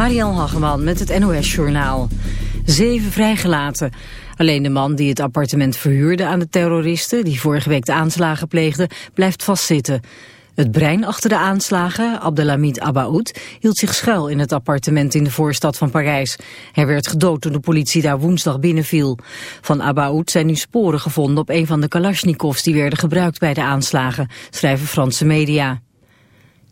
Marielle Hageman met het NOS Journaal. Zeven vrijgelaten. Alleen de man die het appartement verhuurde aan de terroristen... die vorige week de aanslagen pleegden, blijft vastzitten. Het brein achter de aanslagen, Abdelhamid Abaoud, hield zich schuil in het appartement in de voorstad van Parijs. Hij werd gedood toen de politie daar woensdag binnenviel. Van Abaoud zijn nu sporen gevonden op een van de Kalashnikovs die werden gebruikt bij de aanslagen, schrijven Franse media.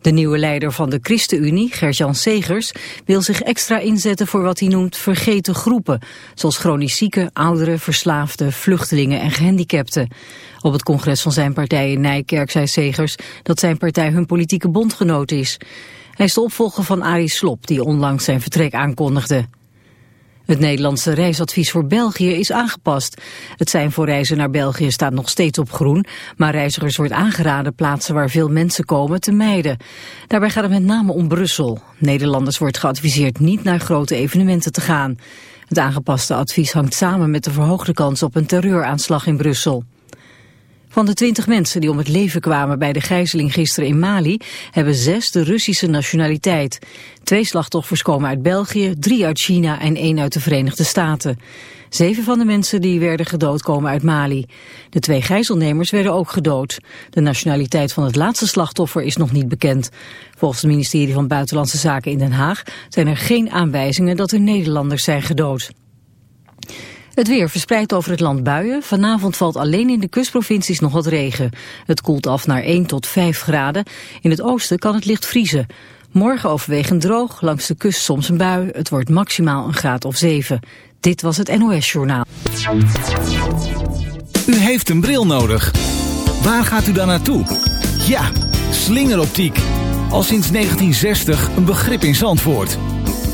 De nieuwe leider van de ChristenUnie, Gerjan Segers, wil zich extra inzetten voor wat hij noemt vergeten groepen, zoals chronisch zieken, ouderen, verslaafden, vluchtelingen en gehandicapten. Op het congres van zijn partij in Nijkerk zei Segers dat zijn partij hun politieke bondgenoot is. Hij is de opvolger van Arie Slop, die onlangs zijn vertrek aankondigde. Het Nederlandse reisadvies voor België is aangepast. Het zijn voor reizen naar België staat nog steeds op groen, maar reizigers wordt aangeraden plaatsen waar veel mensen komen te mijden. Daarbij gaat het met name om Brussel. Nederlanders wordt geadviseerd niet naar grote evenementen te gaan. Het aangepaste advies hangt samen met de verhoogde kans op een terreuraanslag in Brussel. Van de twintig mensen die om het leven kwamen bij de gijzeling gisteren in Mali, hebben zes de Russische nationaliteit. Twee slachtoffers komen uit België, drie uit China en één uit de Verenigde Staten. Zeven van de mensen die werden gedood komen uit Mali. De twee gijzelnemers werden ook gedood. De nationaliteit van het laatste slachtoffer is nog niet bekend. Volgens het ministerie van Buitenlandse Zaken in Den Haag zijn er geen aanwijzingen dat er Nederlanders zijn gedood. Het weer verspreidt over het land buien. Vanavond valt alleen in de kustprovincies nog wat regen. Het koelt af naar 1 tot 5 graden. In het oosten kan het licht vriezen. Morgen overwegend droog, langs de kust soms een bui. Het wordt maximaal een graad of 7. Dit was het NOS Journaal. U heeft een bril nodig. Waar gaat u dan naartoe? Ja, slingeroptiek. Al sinds 1960 een begrip in Zandvoort.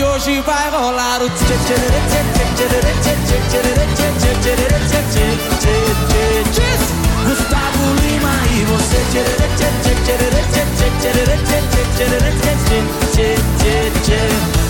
Que hoje vai rolar o tchê tchê tchê tchê tchê tchê tchê tchê tchê tchê tchê Gustavo Lima e você Se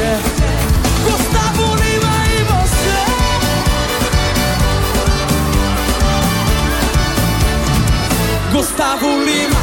Gustavo Gustavo Lima.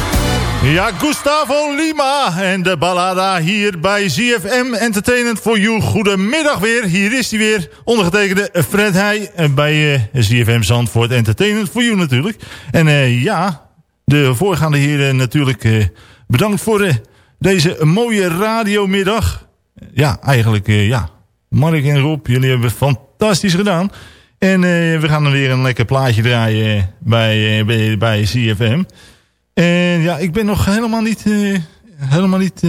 Ja, Gustavo Lima en de ballada hier bij ZFM Entertainment for You. Goedemiddag weer, hier is hij weer. Ondergetekende Fred Heij bij uh, eh, ZFM Zandvoort Entertainment for You natuurlijk. En uh, ja, de voorgaande heren natuurlijk bedankt voor deze mooie radiomiddag. Ja, eigenlijk ja, Mark en Rob, jullie hebben fantastisch gedaan. En uh, we gaan dan weer een lekker plaatje draaien bij, uh, bij, bij CFM. En ja, ik ben nog helemaal niet, uh, helemaal niet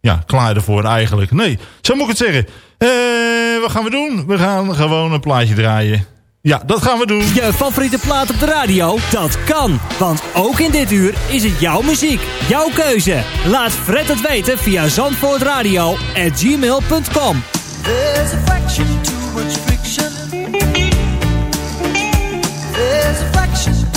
ja, klaar ervoor eigenlijk. Nee, zo moet ik het zeggen. wat gaan we doen? We gaan gewoon een plaatje draaien. Ja, dat gaan we doen. Je favoriete plaat op de radio? Dat kan. Want ook in dit uur is het jouw muziek. Jouw keuze. Laat Fred het weten via zandvoortradio.gmail.com There's a fraction too much friction There's a fraction,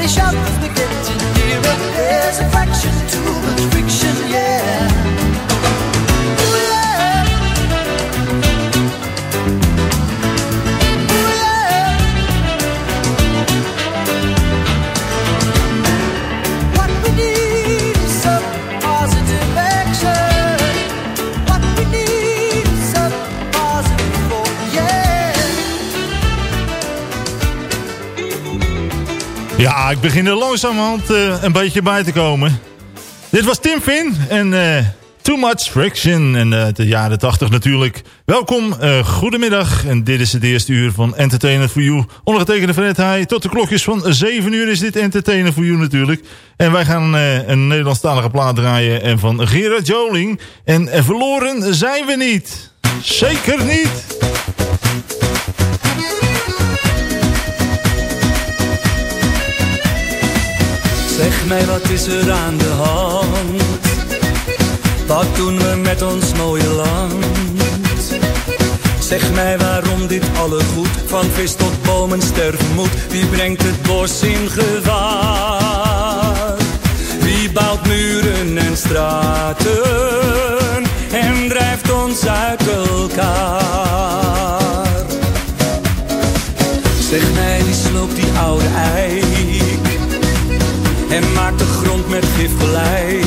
Everybody shout as we get to near it. There's a fraction too much Ik begin er langzamerhand eh, een beetje bij te komen. Dit was Tim Finn en eh, Too Much Friction. En eh, de jaren 80 natuurlijk. Welkom, goedemiddag. En dit is het eerste uur van Entertainment for You. Ondergetekende Fred Heij. Tot de klokjes van 7 uur is dit Entertainment for You natuurlijk. En wij gaan een Nederlandstalige plaat draaien en van Gerard Joling. En verloren zijn we niet. Zeker niet. Mij, wat is er aan de hand? Wat doen we met ons mooie land? Zeg mij waarom dit alle goed van vis tot bomen sterven moet. Wie brengt het bos in gevaar? Wie bouwt muren en straten en drijft ons uit elkaar? Zeg mij, wie sloopt die oude eik en maakt de grond met gif gelijk?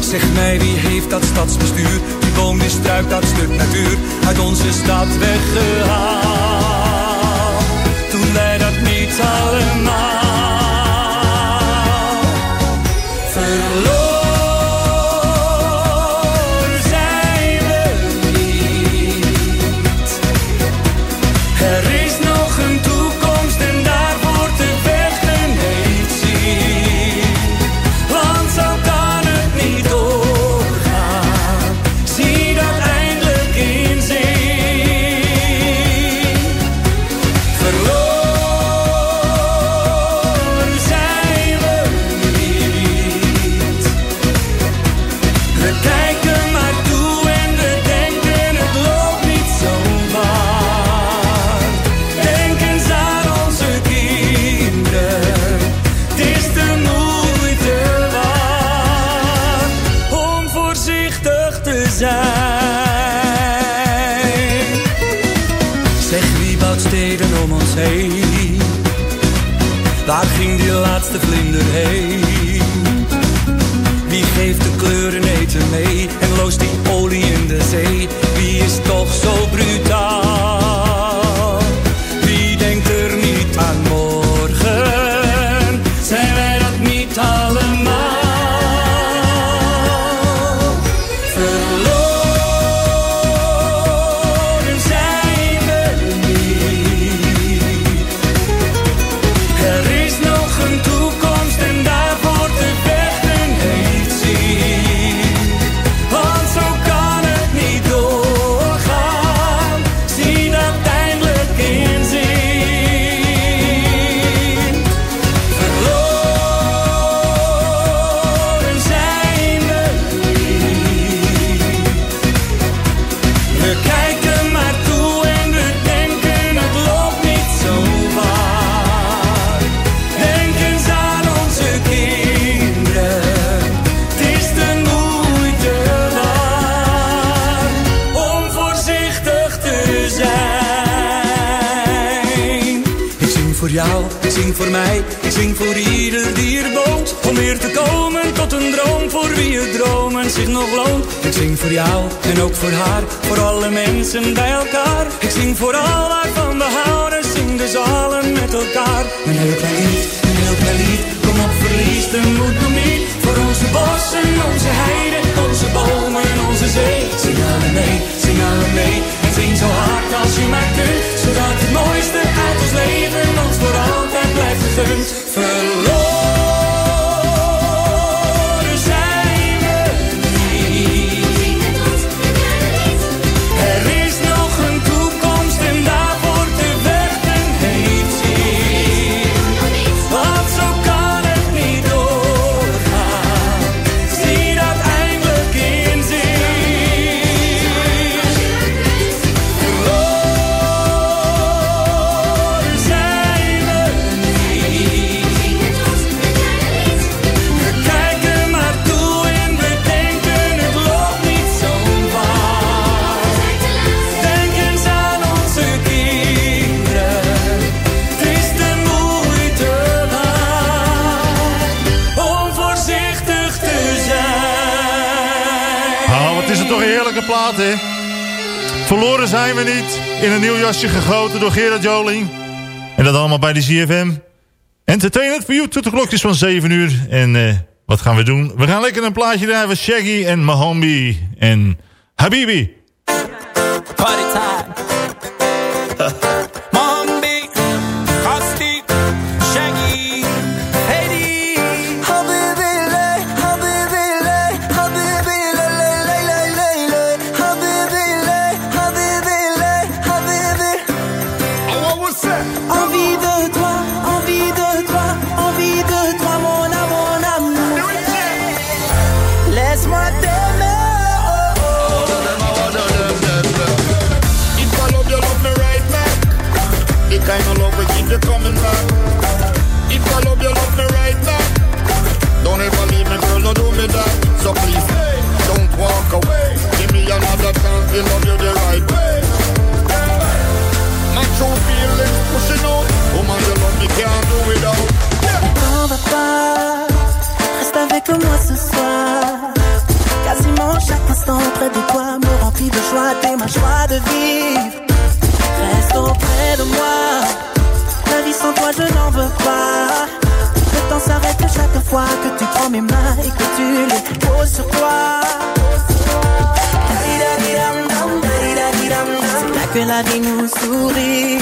Zeg mij, wie heeft dat stadsbestuur? Die boom, die struik, dat stuk natuur uit onze stad weggehaald. Toen wij dat niet allemaal ik zing voor mij, ik zing voor ieder die er woont. Om weer te komen tot een droom voor wie het dromen zich nog loont. Ik zing voor jou en ook voor haar, voor alle mensen bij elkaar. Ik zing voor al waarvan we houden, zing dus allen met elkaar. Een heel klein lied, een heel klein lied, kom op verlies de moed nog niet. Voor onze bossen, onze heiden, onze bomen, onze zee. Zing allen mee, zing allen mee, en zing zo hard als je maar kunt. Zodat het mooiste uit ons leven ons voor altijd blijft gegund. Verloren Verloren zijn we niet. In een nieuw jasje gegoten door Gerard Joling. En dat allemaal bij de ZFM. Entertainment for you tot de klokjes van 7 uur. En eh, wat gaan we doen? We gaan lekker een plaatje draaien van Shaggy en Mahambi en Habibi. que tu prends mes mains et que tu les poses sur toi. C'est là que la vie nous sourit.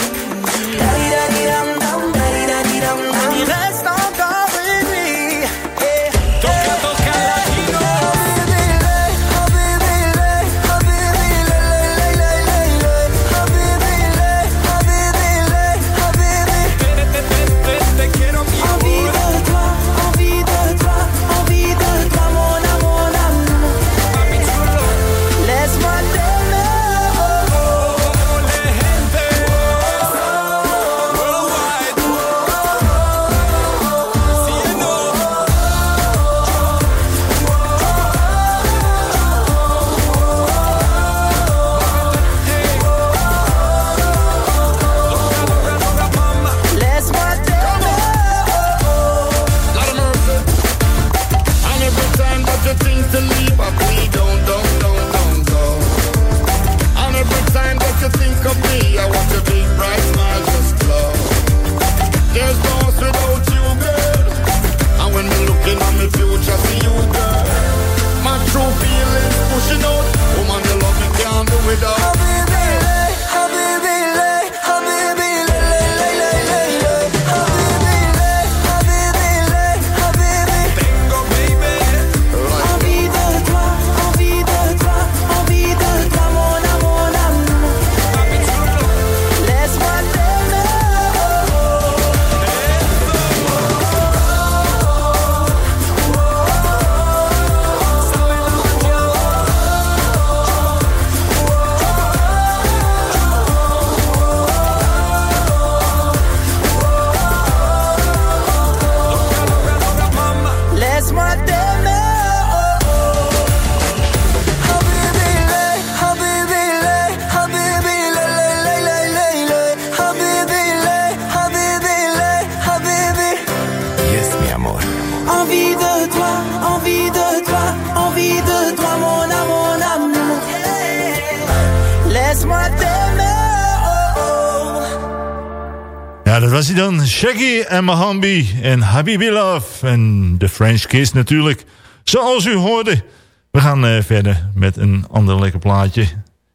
Jackie en Mahambi en Habibi Love en de French Kiss natuurlijk. Zoals u hoorde. We gaan eh, verder met een ander lekker plaatje.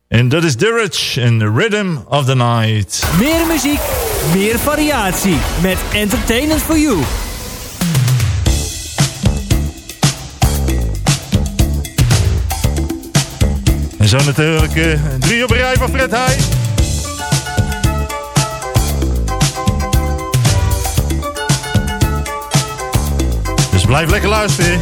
En dat is Dirich en The Rhythm of the Night. Meer muziek, meer variatie met Entertainment for You. En zo natuurlijk uh, drie op rij van Fred Heij. Blijf lekker luisteren.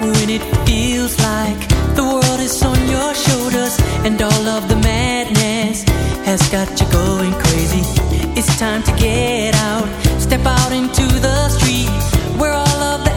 When it feels like the world is on your shoulders and all of the madness has got you going crazy. It's time to get out, step out into the street where all of the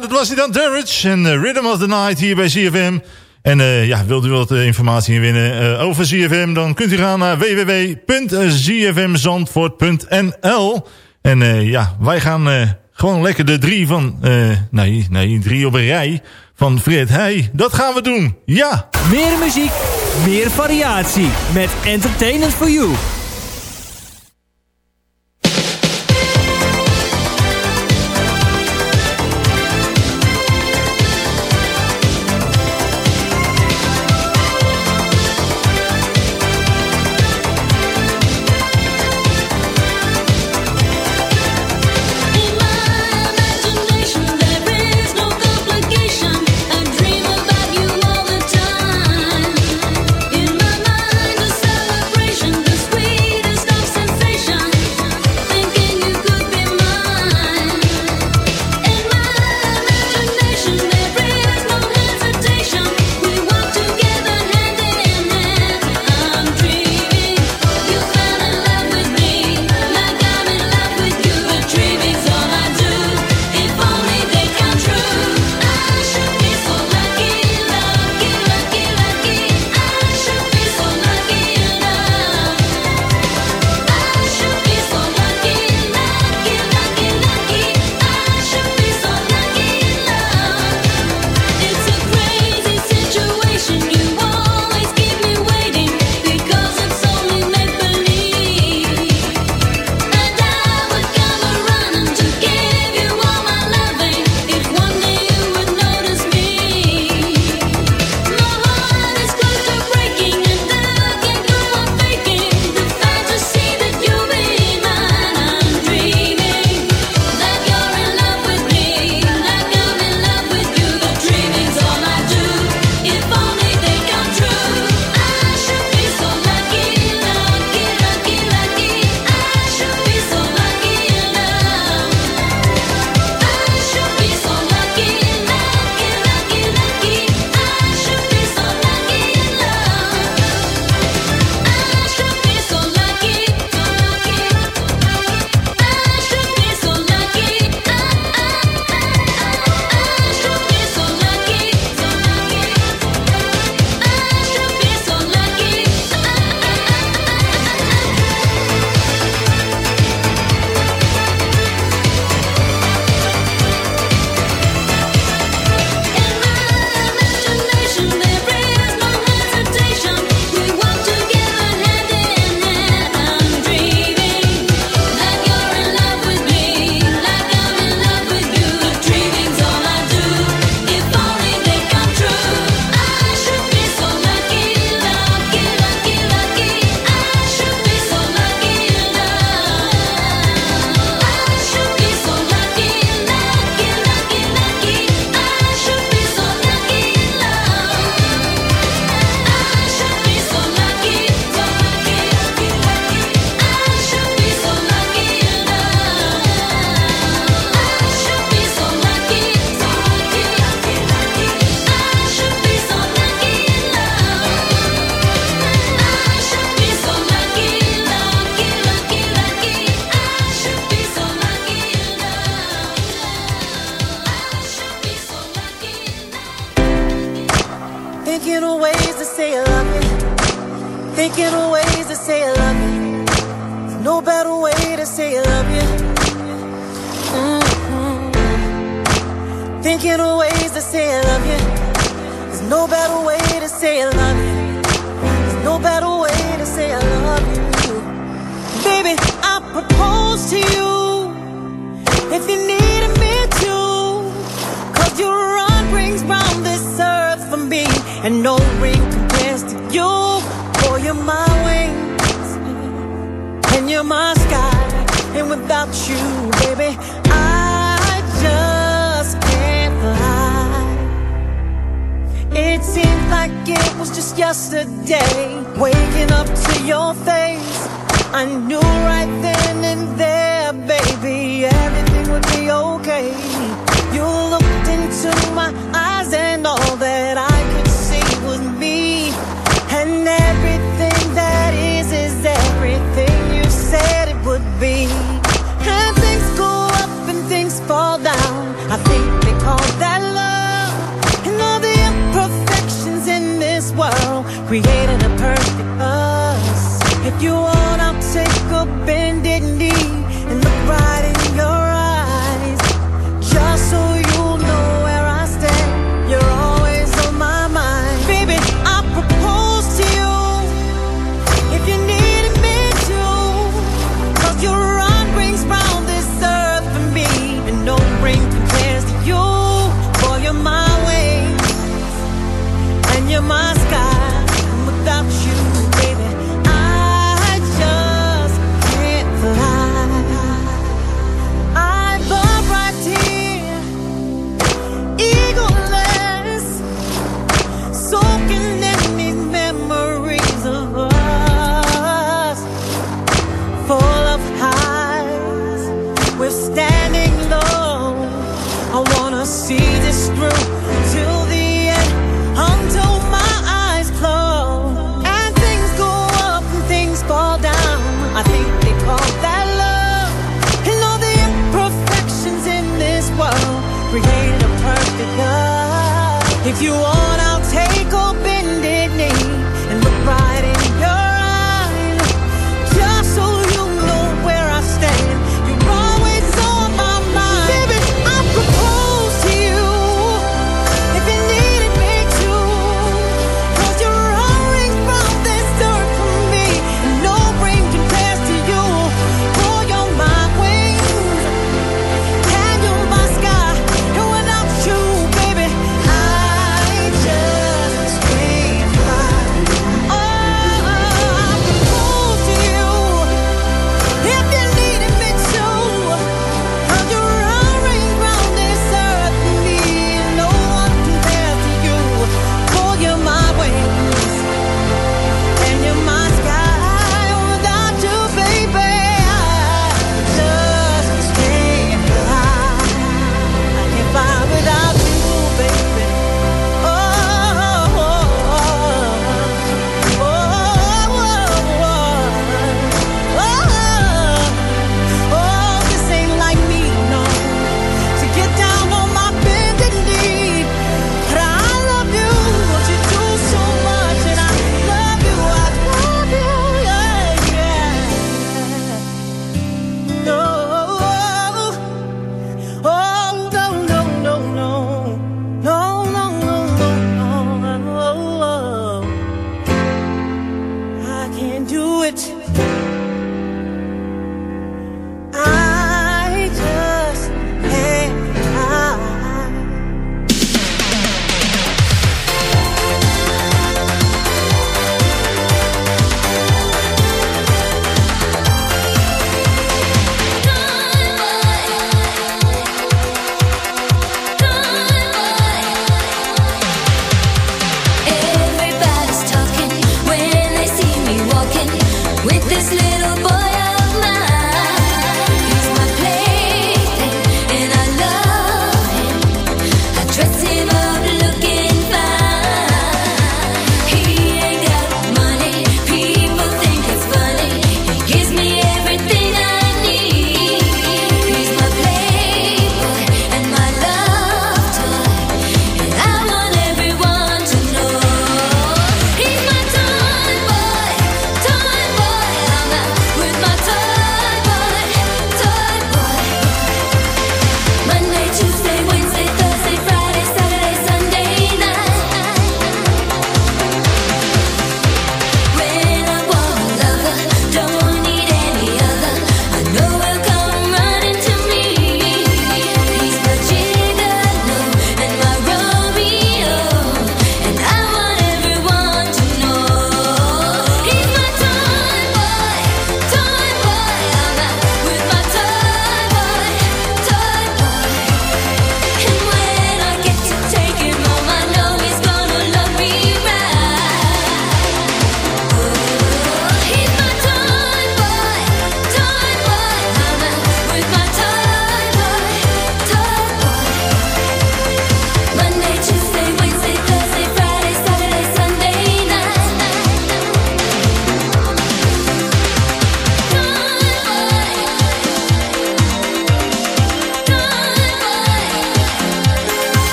dat was hij dan, Durridge en uh, Rhythm of the Night hier bij CFM. En uh, ja, wilt u wat uh, informatie winnen over CFM, dan kunt u gaan naar www.zfmzandvoort.nl. En ja, wij gaan gewoon lekker de drie van, nee, nee, drie op een rij van Fred Heij. Dat gaan we doen, ja! Meer muziek, meer variatie met Entertainment for You.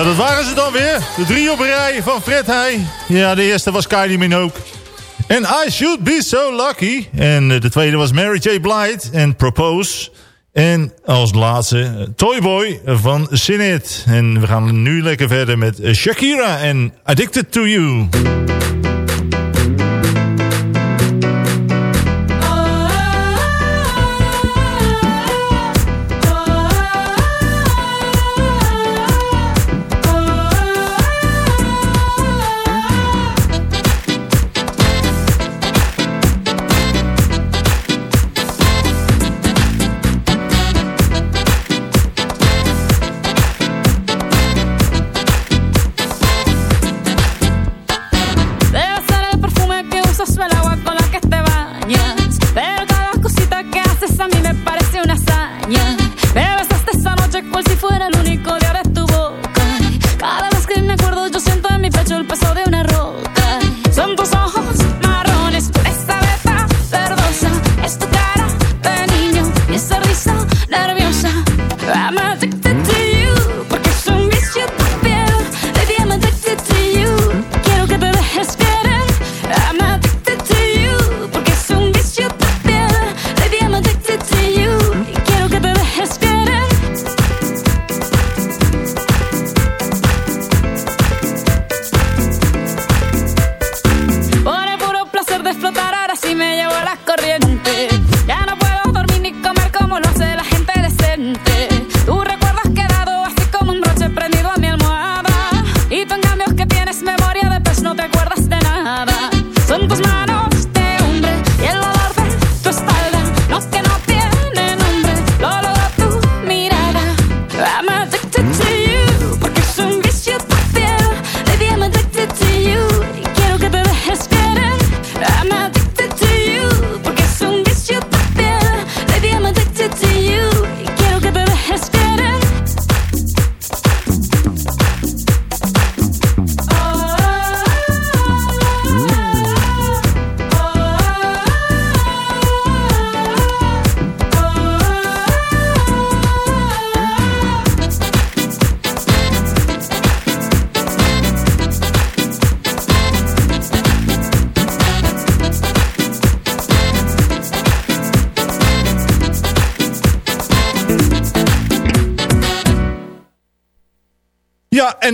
Nou, dat waren ze dan weer. De drie op rij van Fred Heij. Ja, de eerste was Kylie Minogue. En I Should Be So Lucky. En eh, de tweede was Mary J. Blight en Propose. En als laatste eh, Toyboy van Sinit. En we gaan nu lekker verder met eh, Shakira en Addicted to You.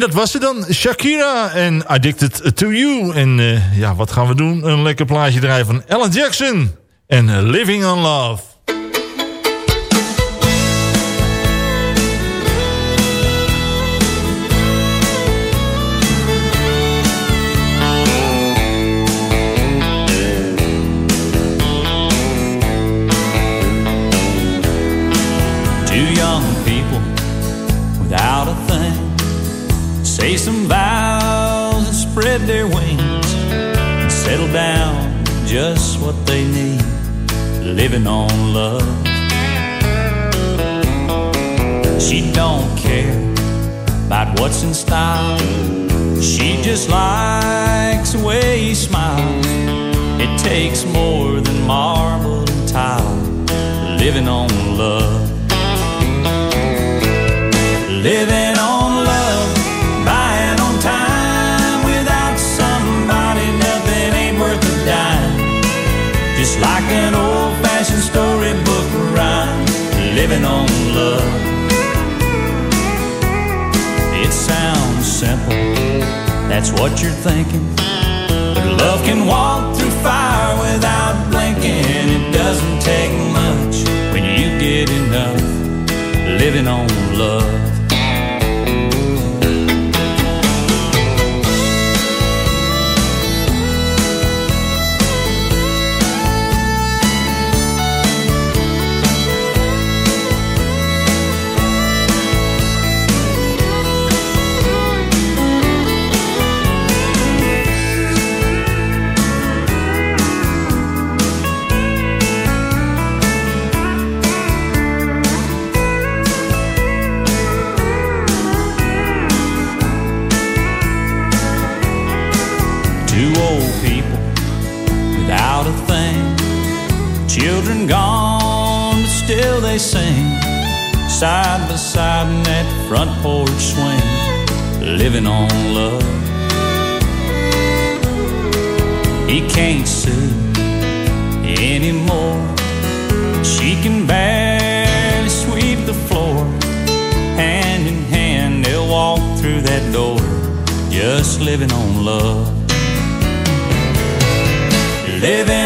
dat was het dan. Shakira en Addicted to You. En eh, ja, wat gaan we doen? Een lekker plaatje draaien van Alan Jackson. En eh, Living on Love. living on love. She don't care about what's in style. She just likes the way he smiles. It takes more than marble and tile. Living on love. Living living on love. It sounds simple, that's what you're thinking. But love can walk through fire without blinking. It doesn't take much when you get enough living on love. side by side in that front porch swing, living on love. He can't see anymore. She can barely sweep the floor. Hand in hand, they'll walk through that door, just living on love. Living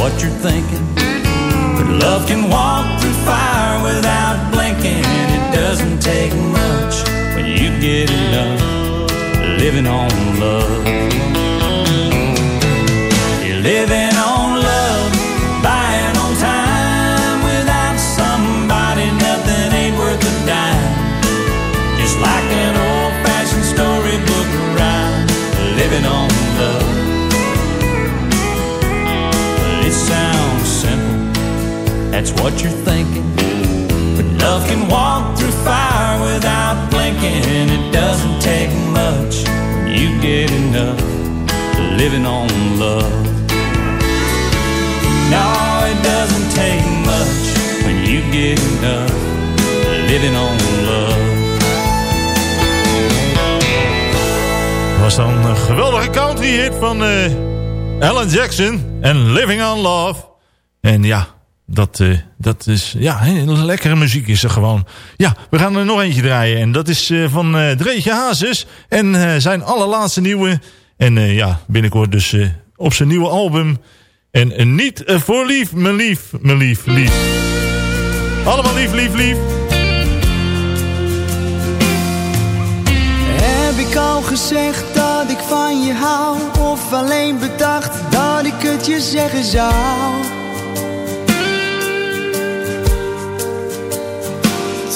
what you're thinking. But love can walk through fire without blinking. and It doesn't take much when you get enough living on love. You're living that's what you're thinking. But love can walk through fire without blinking. It doesn't take much when you get enough living on love. No, it doesn't take much when you get enough living on love. was dan een geweldige country hit van eh, Alan Jackson en Living on Love. En ja, dat, eh, dat is ja, lekkere muziek is er gewoon. Ja, we gaan er nog eentje draaien. En dat is eh, van eh Dreetje Hazes. En zijn allerlaatste nieuwe. En ja, binnenkort dus op zijn nieuwe album. En niet voor lief, mijn lief, mijn lief, lief. Allemaal lief, lief, lief. Heb ik al gezegd dat ik van je hou? Of alleen bedacht dat ik het je zeggen zou?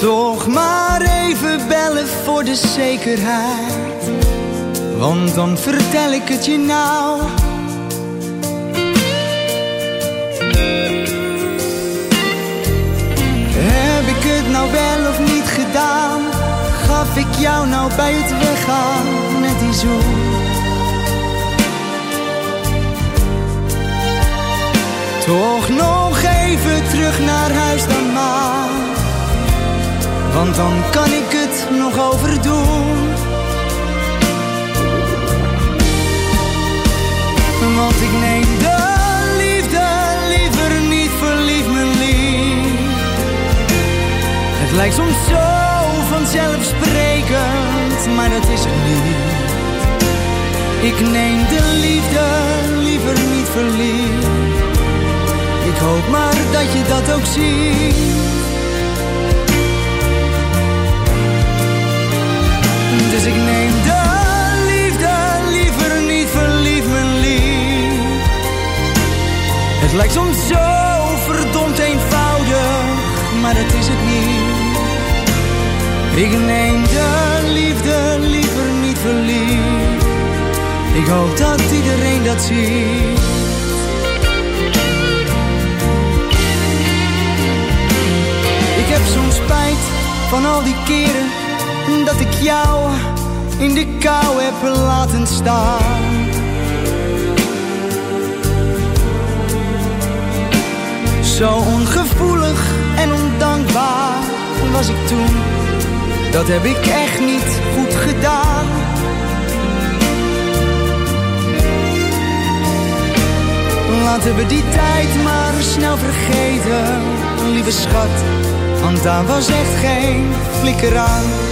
Toch maar even bellen voor de zekerheid. Want dan vertel ik het je nou. Heb ik het nou wel of niet gedaan? Gaf ik jou nou bij het weggaan met die zoen? Toch nog even terug naar huis dan maar. Want dan kan ik het nog overdoen. Want ik neem de liefde liever niet verliefd, mijn lief. Het lijkt soms zo vanzelfsprekend, maar dat is het niet. Ik neem de liefde liever niet verliefd. Ik hoop maar dat je dat ook ziet. Dus ik neem de liefde liever niet verliefd, mijn lief. Het lijkt soms zo verdomd eenvoudig, maar dat is het niet. Ik neem de liefde liever niet verliefd. Ik hoop dat iedereen dat ziet. Ik heb zo'n spijt van al die keren dat ik jou in de kou heb laten staan. Zo ongevoelig en ondankbaar was ik toen. Dat heb ik echt niet goed gedaan. Laten we die tijd maar snel vergeten, lieve schat. Want daar was echt geen flikker aan.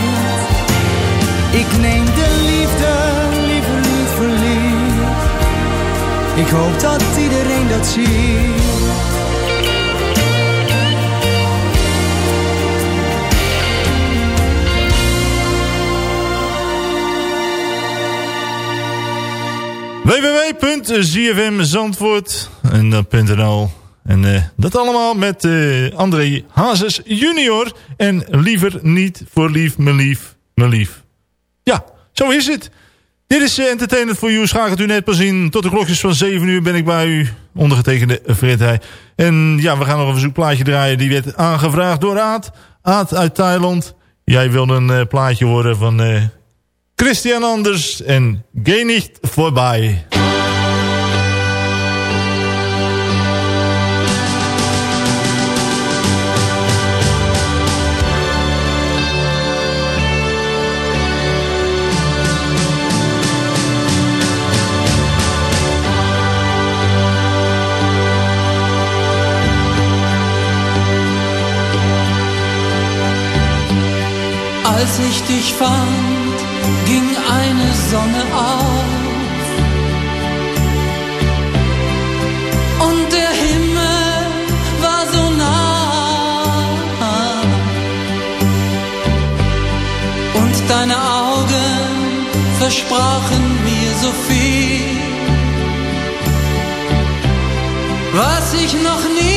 Ik neem de liefde liever niet verliefd. Ik hoop dat iedereen dat ziet. www.zfmzandvoort.nl En uh, dat allemaal met uh, André Hazes junior. En liever niet voor lief, me lief, me lief. Zo is het. Dit is uh, Entertainment for You. Schakelt u net pas in. Tot de klokjes van 7 uur ben ik bij u. Ondergetekende Fred Heij. En ja, we gaan nog een verzoekplaatje draaien. Die werd aangevraagd door Aad. Aad uit Thailand. Jij wil een plaatje horen van Christian Anders. En Geh niet voorbij. Als ich dich fand, ging eine Sonne auf. Und der Himmel war so nah. Und deine Augen versprachen mir so viel, was ich noch nie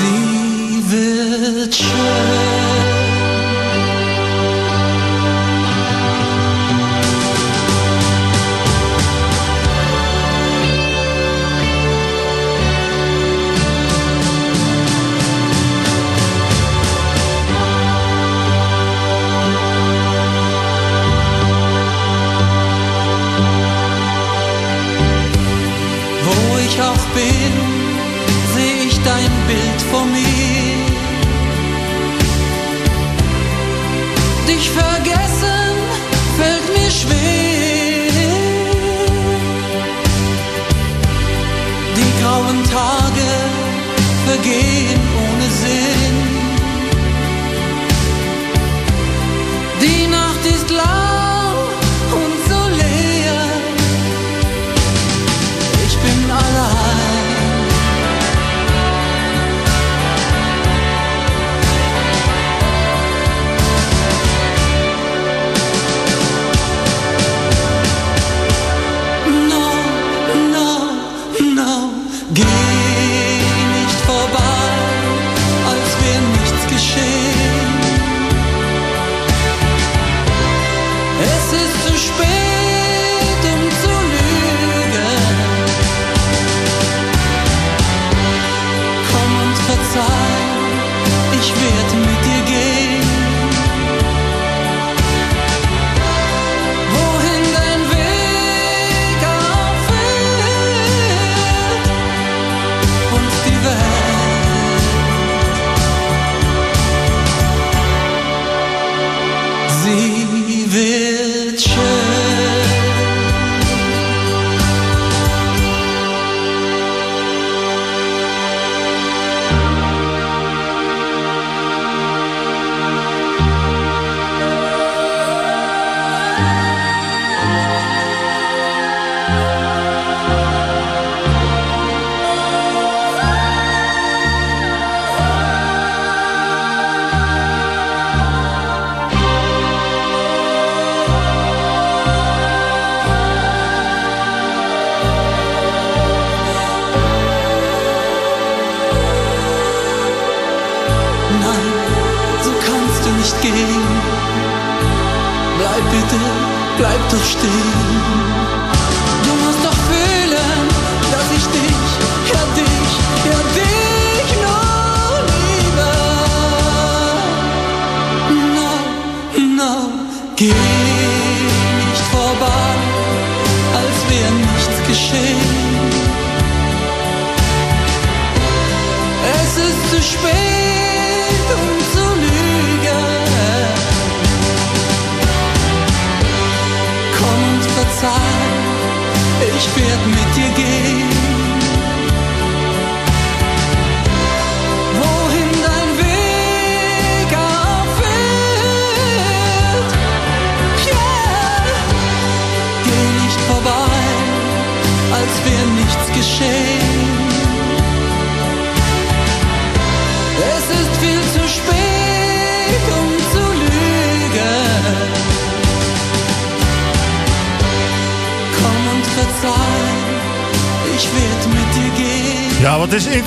see the train.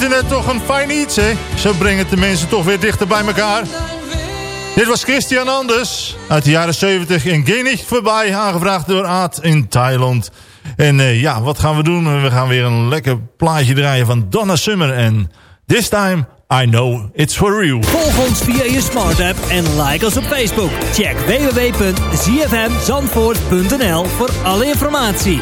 Internet toch een fijn iets, hè? Zo brengen de mensen toch weer dichter bij elkaar. Dit was Christian Anders uit de jaren 70 in Genig voorbij, aangevraagd door Aad in Thailand. En eh, ja, wat gaan we doen? We gaan weer een lekker plaatje draaien van Donna Summer. En this time, I know it's for real. Volg ons via je smart app en like ons op Facebook. Check www.zfmzandvoort.nl voor alle informatie.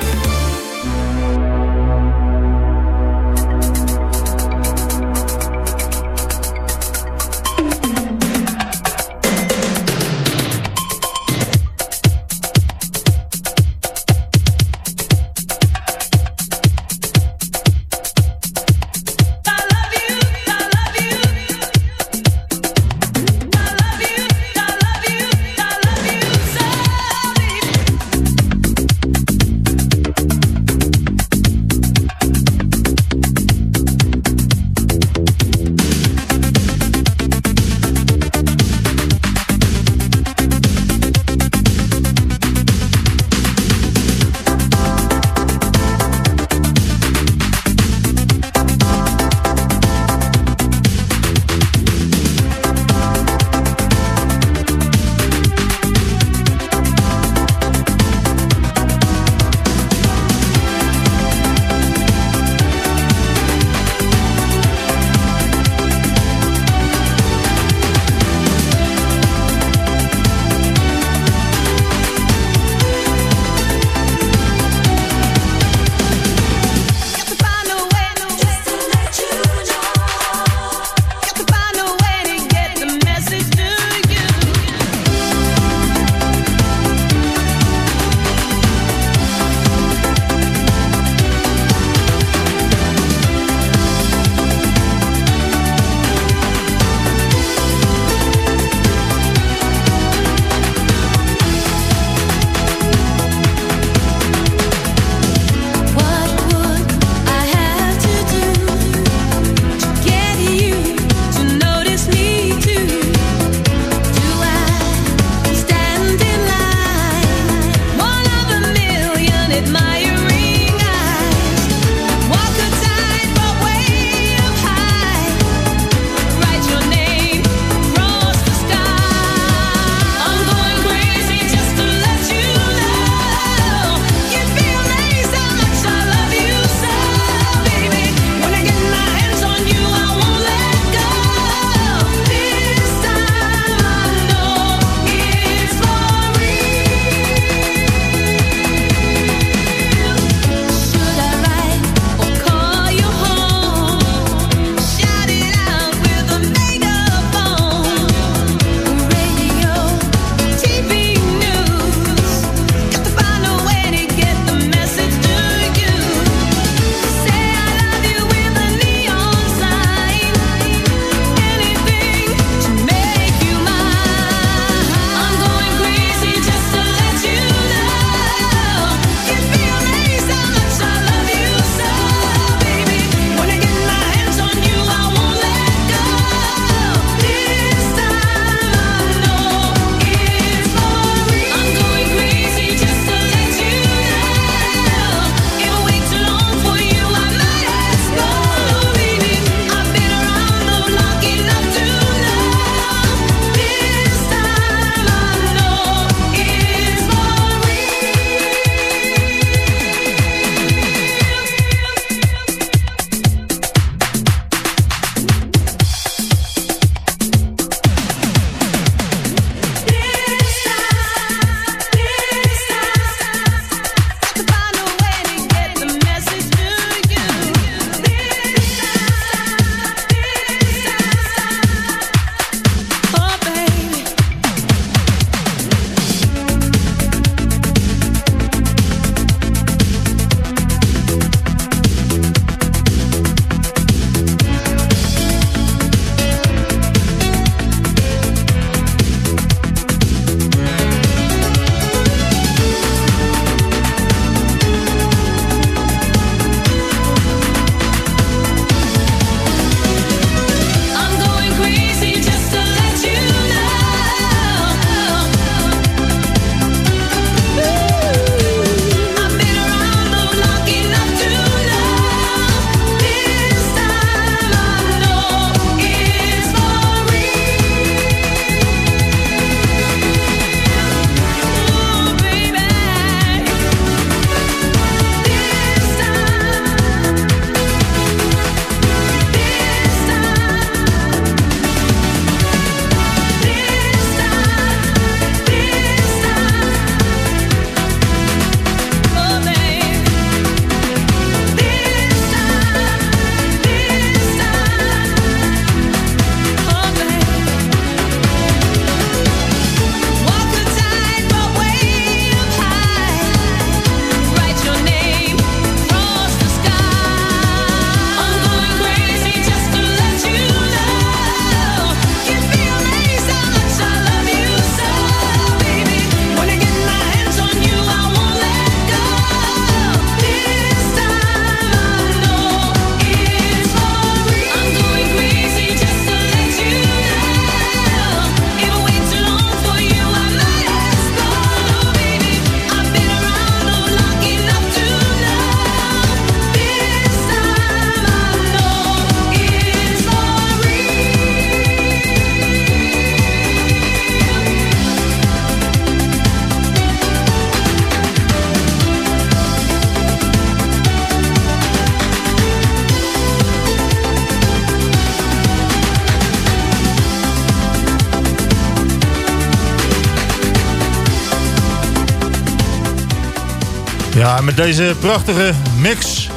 Ja, met deze prachtige mix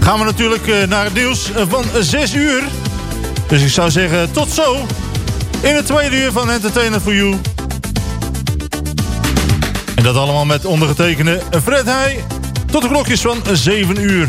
gaan we natuurlijk eh, naar het nieuws van 6 uur. Dus ik zou zeggen, tot zo in het tweede uur van Entertainment for You. En dat allemaal met ondergetekende Fred Heij. Tot de klokjes van 7 uur.